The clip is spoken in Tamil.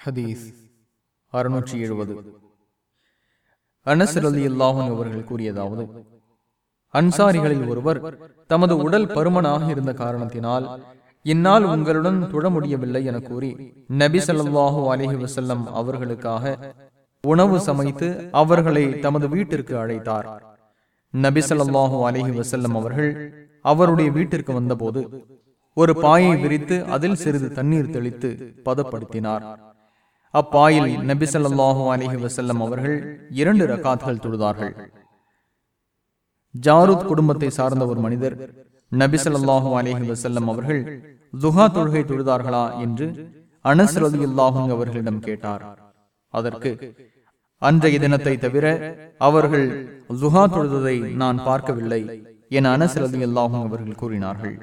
ஹதீஸ் அறுநூற்றி எழுபது. அனசர் அலி அல்லாஹன் அவர்கள் கூறியதாவது அன்சாரிகளில் ஒருவர் தமது உடல் பருமனாக இருந்த காரணத்தினால் இந்நாள் உங்களுடன் தொழ முடியவில்லை என கூறி நபி ஸல்லல்லாஹு அலைஹி வஸல்லம் அவர்களுக்காக உணவு சமைத்து அவர்களை தமது வீட்டிற்கு அழைத்தார். நபி ஸல்லல்லாஹு அலைஹி வஸல்லம் அவர்கள் அவருடைய வீட்டிற்கு வந்தபோது ஒரு பாயை விரித்து அதில் சிறிது தண்ணீர் தெளித்து பதப்படுத்தினார். அப்பாயில் நபி ஸல்லல்லாஹு அலைஹி வஸல்லம் அவர்கள் இரண்டு ரக்காத்கள் தொழுதார்கள். ஜாரூத் குடும்பத்தை சார்ந்த ஒரு மனிதர் நபி ஸல்லல்லாஹு அலைஹி வஸல்லம் அவர்கள் துஹா தொழுகை தொழுதார்களா என்று அனஸ் ரலியல்லாஹு அவர்களிடம் கேட்டார். அதற்கு அன்றைய தினத்தை தவிர அவர்கள் துஹா தொழுததை நான் பார்க்கவில்லை என அனஸ் ரலியல்லாஹு அவர்கள் கூறினார்கள்.